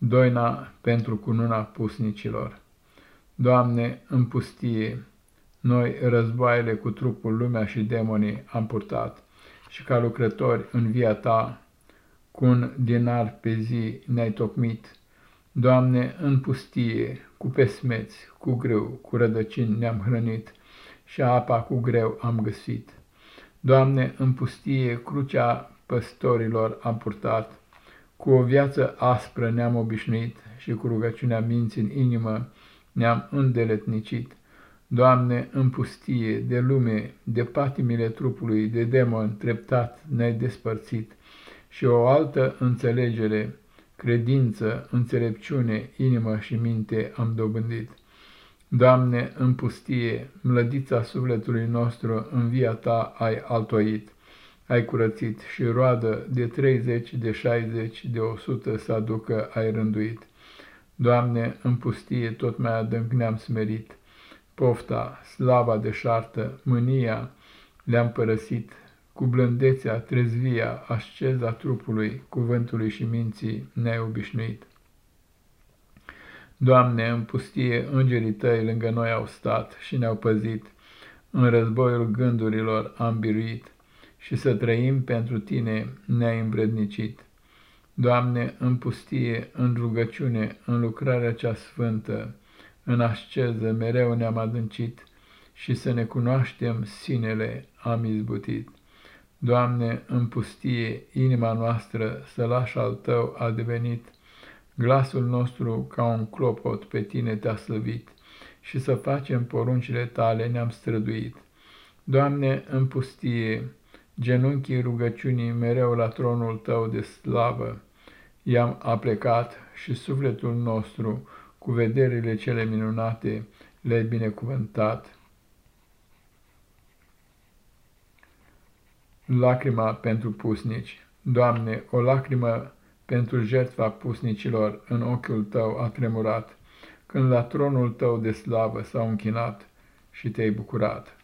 Doina pentru cununa pusnicilor. Doamne, în pustie, noi războaiele cu trupul lumea și demonii am purtat și ca lucrători în via ta, cu un dinar pe zi ne-ai tocmit. Doamne, în pustie, cu pesmeți, cu greu, cu rădăcini ne-am hrănit și apa cu greu am găsit. Doamne, în pustie, crucea păstorilor am purtat, cu o viață aspră ne-am obișnuit și cu rugăciunea minții în inimă ne-am îndeletnicit. Doamne, în pustie, de lume, de patimile trupului, de demon, treptat ne-ai despărțit și o altă înțelegere, credință, înțelepciune, inimă și minte am dobândit. Doamne, în pustie, mlădița sufletului nostru în via Ta ai altoit ai curățit și roadă de treizeci, de șaizeci, de o sută să aducă ai rânduit. Doamne, în pustie tot mai adânc ne-am smerit, pofta, slava deșartă, mânia le-am părăsit, cu blândețea, trezvia, asceza trupului, cuvântului și minții ne-ai obișnuit. Doamne, în pustie îngerii Tăi lângă noi au stat și ne-au păzit, în războiul gândurilor am biruit, și să trăim pentru Tine ne-ai învrednicit. Doamne, în pustie, în rugăciune, în lucrarea cea sfântă, în asceză mereu ne-am adâncit și să ne cunoaștem sinele am izbutit. Doamne, în pustie, inima noastră, sălaș al Tău a devenit, glasul nostru ca un clopot pe Tine te-a slăvit și să facem poruncile Tale ne-am străduit. Doamne, în pustie, genunchii rugăciunii mereu la tronul tău de slavă, i-am aplecat și sufletul nostru, cu vederile cele minunate, le-ai binecuvântat. Lacrima pentru pusnici Doamne, o lacrimă pentru jertfa pusnicilor în ochiul Tău a tremurat, când la tronul Tău de slavă s-au închinat și Te-ai bucurat.